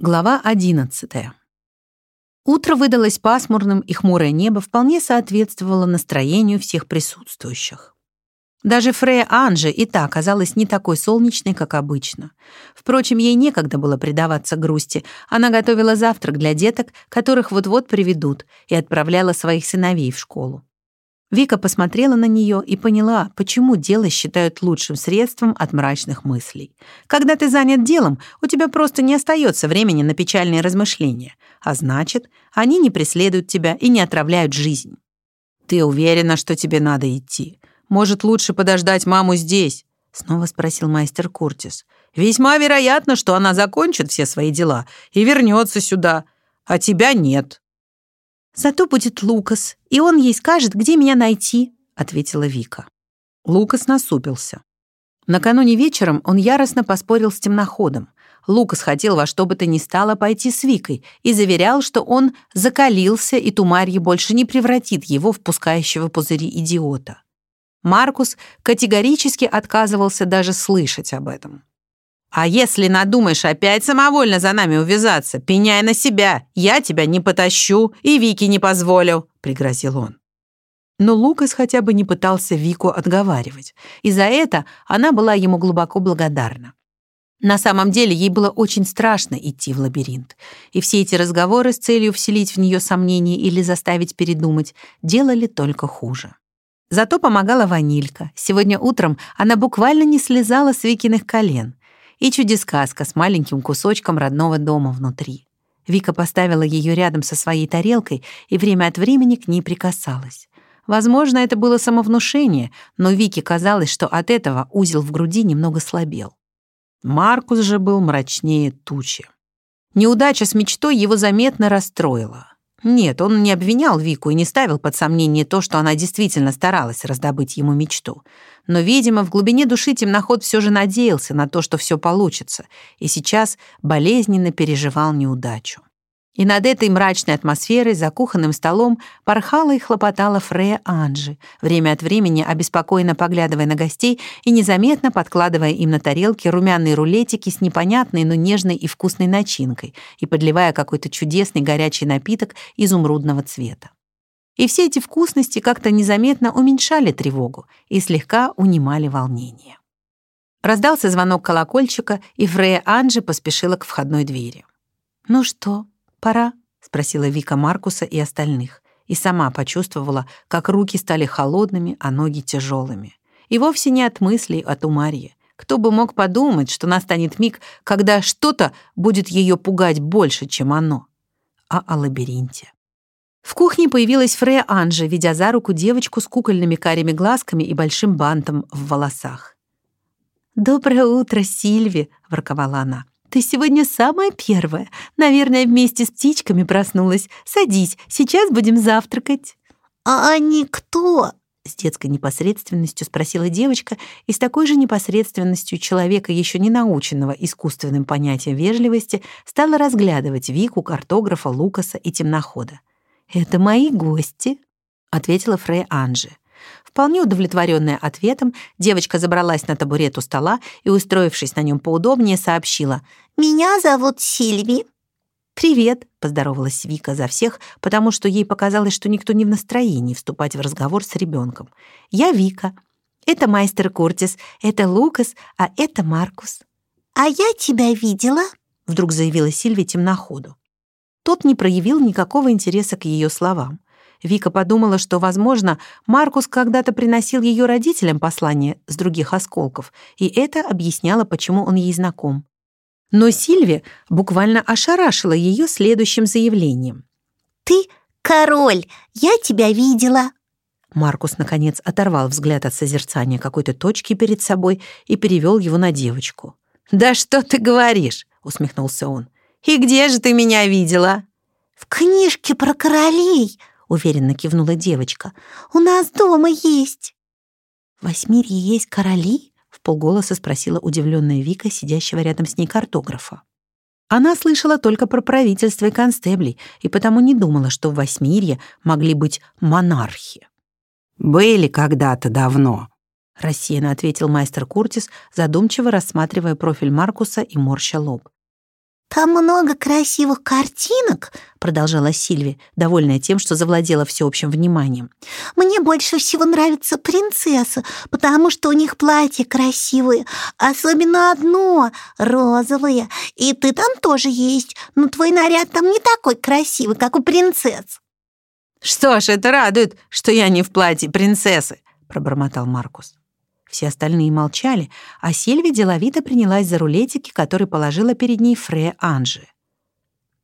Глава 11. Утро выдалось пасмурным, и хмурое небо вполне соответствовало настроению всех присутствующих. Даже Фрея Анжи и та оказалась не такой солнечной, как обычно. Впрочем, ей некогда было предаваться грусти. Она готовила завтрак для деток, которых вот-вот приведут, и отправляла своих сыновей в школу. Вика посмотрела на нее и поняла, почему дело считают лучшим средством от мрачных мыслей. Когда ты занят делом, у тебя просто не остается времени на печальные размышления, а значит, они не преследуют тебя и не отравляют жизнь. «Ты уверена, что тебе надо идти? Может, лучше подождать маму здесь?» — снова спросил мастер Куртис. «Весьма вероятно, что она закончит все свои дела и вернется сюда, а тебя нет». «Зато будет Лукас, и он ей скажет, где меня найти», — ответила Вика. Лукас насупился. Накануне вечером он яростно поспорил с темноходом. Лукас хотел во что бы то ни стало пойти с Викой и заверял, что он закалился, и Тумарье больше не превратит его в пускающего пузыри идиота. Маркус категорически отказывался даже слышать об этом. А если надумаешь опять самовольно за нами увязаться, пеняй на себя. Я тебя не потащу и Вике не позволю», — пригрозил он. Но Лукас хотя бы не пытался Вику отговаривать, и за это она была ему глубоко благодарна. На самом деле ей было очень страшно идти в лабиринт, и все эти разговоры с целью вселить в нее сомнения или заставить передумать делали только хуже. Зато помогала ванилька. Сегодня утром она буквально не слезала с Викиных колен — и чудесказка с маленьким кусочком родного дома внутри. Вика поставила ее рядом со своей тарелкой и время от времени к ней прикасалась. Возможно, это было самовнушение, но Вике казалось, что от этого узел в груди немного слабел. Маркус же был мрачнее тучи. Неудача с мечтой его заметно расстроила. Нет, он не обвинял Вику и не ставил под сомнение то, что она действительно старалась раздобыть ему мечту. Но, видимо, в глубине души темноход все же надеялся на то, что все получится, и сейчас болезненно переживал неудачу. И над этой мрачной атмосферой за кухонным столом порхала и хлопотала Фрея Анжи, время от времени обеспокоенно поглядывая на гостей и незаметно подкладывая им на тарелки румяные рулетики с непонятной, но нежной и вкусной начинкой и подливая какой-то чудесный горячий напиток изумрудного цвета. И все эти вкусности как-то незаметно уменьшали тревогу и слегка унимали волнение. Раздался звонок колокольчика, и Фрея Анжи поспешила к входной двери. «Ну что, «Пора?» — спросила Вика Маркуса и остальных, и сама почувствовала, как руки стали холодными, а ноги тяжелыми. И вовсе не от мыслей о Тумарье. Кто бы мог подумать, что настанет миг, когда что-то будет ее пугать больше, чем оно. А о лабиринте. В кухне появилась Фрея Анжи, ведя за руку девочку с кукольными карими глазками и большим бантом в волосах. «Доброе утро, Сильви!» — ворковала она. Ты сегодня самая первая. Наверное, вместе с птичками проснулась. Садись, сейчас будем завтракать». «А они кто?» С детской непосредственностью спросила девочка и с такой же непосредственностью человека, еще не наученного искусственным понятием вежливости, стала разглядывать Вику, картографа, Лукаса и темнохода. «Это мои гости», — ответила Фрей Анжи. Вполне удовлетворенная ответом, девочка забралась на табурет у стола и, устроившись на нем поудобнее, сообщила «Меня зовут Сильви». «Привет», — поздоровалась Вика за всех, потому что ей показалось, что никто не в настроении вступать в разговор с ребенком. «Я Вика. Это майстер Куртис, это Лукас, а это Маркус». «А я тебя видела», — вдруг заявила Сильви темноходу. Тот не проявил никакого интереса к ее словам. Вика подумала, что, возможно, Маркус когда-то приносил ее родителям послание с других осколков, и это объясняло, почему он ей знаком. Но Сильви буквально ошарашила ее следующим заявлением. «Ты король! Я тебя видела!» Маркус, наконец, оторвал взгляд от созерцания какой-то точки перед собой и перевел его на девочку. «Да что ты говоришь?» — усмехнулся он. «И где же ты меня видела?» «В книжке про королей!» — уверенно кивнула девочка. «У нас дома есть». «В Восьмирье есть короли?» — в полголоса спросила удивленная Вика, сидящего рядом с ней картографа. Она слышала только про правительство и констеблей, и потому не думала, что в Восьмирье могли быть монархи. «Были когда-то давно», — рассеянно ответил мастер Куртис, задумчиво рассматривая профиль Маркуса и морща лоб. «Там много красивых картинок», — продолжала Сильви, довольная тем, что завладела всеобщим вниманием. «Мне больше всего нравятся принцессы, потому что у них платья красивые, особенно одно — розовое, и ты там тоже есть, но твой наряд там не такой красивый, как у принцесс». «Что ж, это радует, что я не в платье принцессы», — пробормотал Маркус. Все остальные молчали, а Сильви деловито принялась за рулетики, которые положила перед ней Фрея Анжи.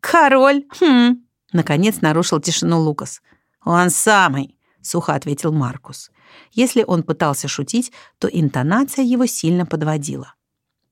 «Король! Хм!» — наконец нарушил тишину Лукас. «Он самый!» — сухо ответил Маркус. Если он пытался шутить, то интонация его сильно подводила.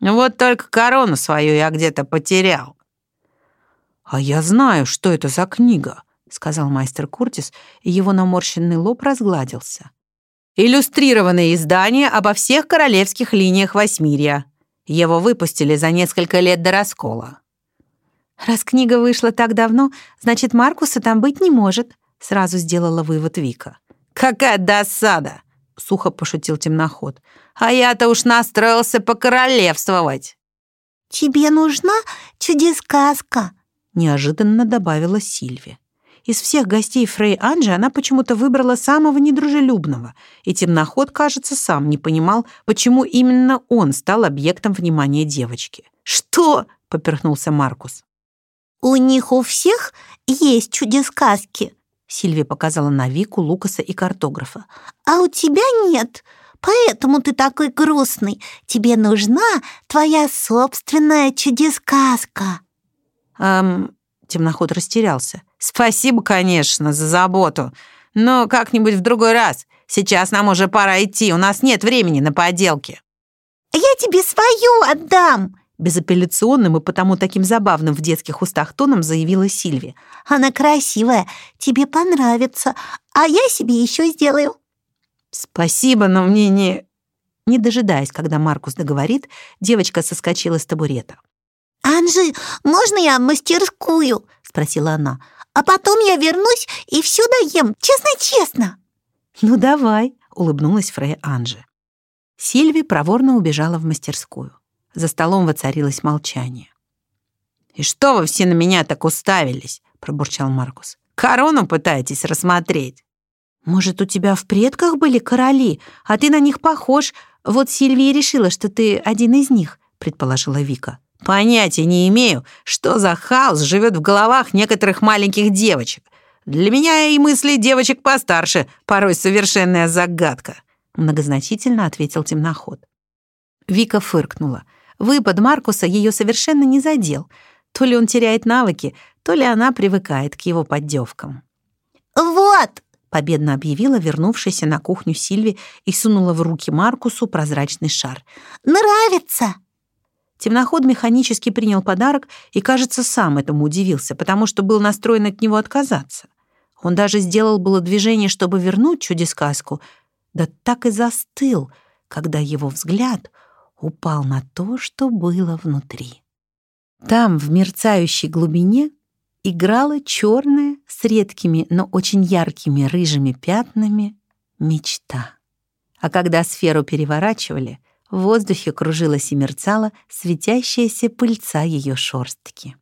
«Вот только корону свою я где-то потерял». «А я знаю, что это за книга», — сказал мастер Куртис, и его наморщенный лоб разгладился. Иллюстрированное издание обо всех королевских линиях Восьмирья. Его выпустили за несколько лет до раскола. «Раз книга вышла так давно, значит, Маркуса там быть не может», сразу сделала вывод Вика. «Какая досада!» — сухо пошутил темноход. «А я-то уж настроился покоролевствовать!» «Тебе нужна чудесказка!» — неожиданно добавила Сильви. Из всех гостей Фрей Анжи она почему-то выбрала самого недружелюбного, и темноход, кажется, сам не понимал, почему именно он стал объектом внимания девочки. «Что?» — поперхнулся Маркус. «У них у всех есть чудесказки», — Сильвия показала на Вику, Лукаса и картографа. «А у тебя нет, поэтому ты такой грустный. Тебе нужна твоя собственная чудесказка». «Эм...» — темноход растерялся. «Спасибо, конечно, за заботу. Но как-нибудь в другой раз. Сейчас нам уже пора идти, у нас нет времени на поделки». «Я тебе свою отдам!» Безапелляционным и потому таким забавным в детских устах тоном заявила Сильви. «Она красивая, тебе понравится, а я себе еще сделаю». «Спасибо, но мне не...» Не дожидаясь, когда Маркус договорит, девочка соскочила с табурета. «Анжи, можно я мастерскую?» — спросила она. А потом я вернусь и все доем, честно-честно». «Ну давай», — улыбнулась Фрея Анжи. Сильви проворно убежала в мастерскую. За столом воцарилось молчание. «И что вы все на меня так уставились?» — пробурчал Маркус. «Корону пытаетесь рассмотреть?» «Может, у тебя в предках были короли, а ты на них похож. Вот Сильвия решила, что ты один из них», — предположила Вика. Понятия не имею, что за хаос живет в головах некоторых маленьких девочек. Для меня и мысли девочек постарше порой совершенная загадка», — многозначительно ответил темноход. Вика фыркнула. Выпад Маркуса ее совершенно не задел. То ли он теряет навыки, то ли она привыкает к его поддевкам. «Вот!» — победно объявила вернувшаяся на кухню Сильви и сунула в руки Маркусу прозрачный шар. «Нравится!» Темноход механически принял подарок и, кажется, сам этому удивился, потому что был настроен от него отказаться. Он даже сделал было движение, чтобы вернуть чудесказку, да так и застыл, когда его взгляд упал на то, что было внутри. Там, в мерцающей глубине, играла черная с редкими, но очень яркими рыжими пятнами мечта. А когда сферу переворачивали — в воздухе кружилась и мерцала светящаяся пыльца ее шорстки.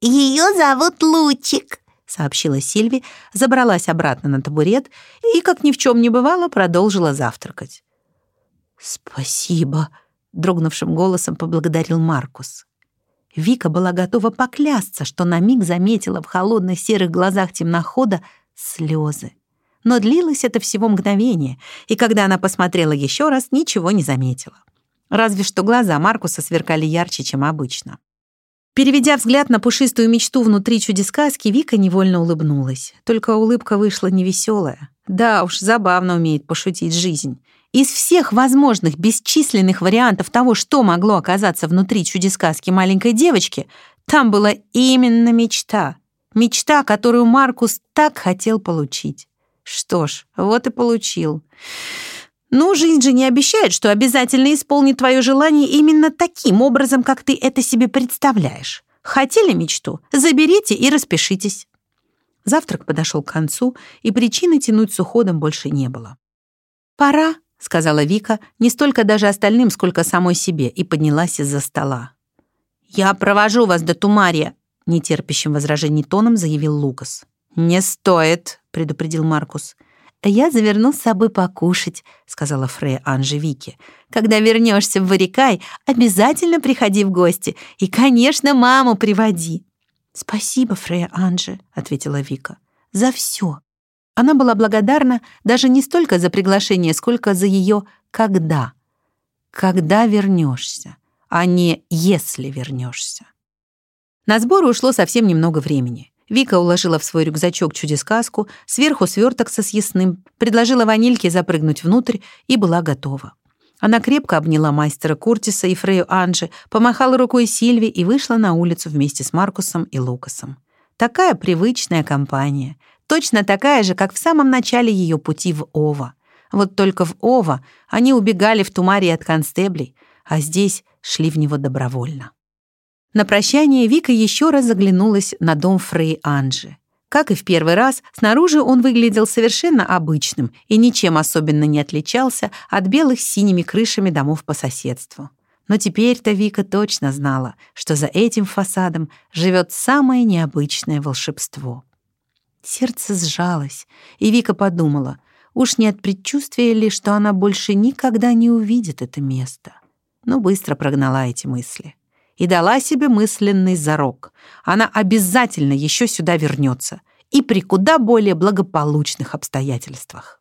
«Ее зовут Лучик», — сообщила Сильви, забралась обратно на табурет и, как ни в чем не бывало, продолжила завтракать. «Спасибо», — дрогнувшим голосом поблагодарил Маркус. Вика была готова поклясться, что на миг заметила в холодных серых глазах темнохода слезы но длилось это всего мгновение, и когда она посмотрела еще раз, ничего не заметила. Разве что глаза Маркуса сверкали ярче, чем обычно. Переведя взгляд на пушистую мечту внутри чудесказки, Вика невольно улыбнулась. Только улыбка вышла невеселая. Да уж, забавно умеет пошутить жизнь. Из всех возможных бесчисленных вариантов того, что могло оказаться внутри чудесказки маленькой девочки, там была именно мечта. Мечта, которую Маркус так хотел получить. Что ж, вот и получил. Ну, жизнь же не обещает, что обязательно исполнит твое желание именно таким образом, как ты это себе представляешь. Хотели мечту? Заберите и распишитесь. Завтрак подошел к концу, и причины тянуть с уходом больше не было. «Пора», — сказала Вика, не столько даже остальным, сколько самой себе, и поднялась из-за стола. «Я провожу вас до Тумария», — нетерпящим возражений тоном заявил Лукас. «Не стоит», — предупредил Маркус. «Я заверну с собой покушать», — сказала Фрея Анже Вике. «Когда вернешься в Варикай, обязательно приходи в гости. И, конечно, маму приводи». «Спасибо, Фрея Анже», — ответила Вика. «За все». Она была благодарна даже не столько за приглашение, сколько за ее «когда». «Когда вернешься», а не «если вернешься». На сборы ушло совсем немного времени. Вика уложила в свой рюкзачок чудесказку, сверху сверток со съестным, предложила ванильке запрыгнуть внутрь и была готова. Она крепко обняла мастера Куртиса и Фрею Анжи, помахала рукой Сильви и вышла на улицу вместе с Маркусом и Лукасом. Такая привычная компания, точно такая же, как в самом начале ее пути в Ова. Вот только в Ова они убегали в Тумаре от констеблей, а здесь шли в него добровольно. На прощание Вика еще раз заглянулась на дом Фрей Анжи. Как и в первый раз, снаружи он выглядел совершенно обычным и ничем особенно не отличался от белых с синими крышами домов по соседству. Но теперь-то Вика точно знала, что за этим фасадом живет самое необычное волшебство. Сердце сжалось, и Вика подумала, уж не от предчувствия ли, что она больше никогда не увидит это место. Но быстро прогнала эти мысли и дала себе мысленный зарок. Она обязательно еще сюда вернется и при куда более благополучных обстоятельствах.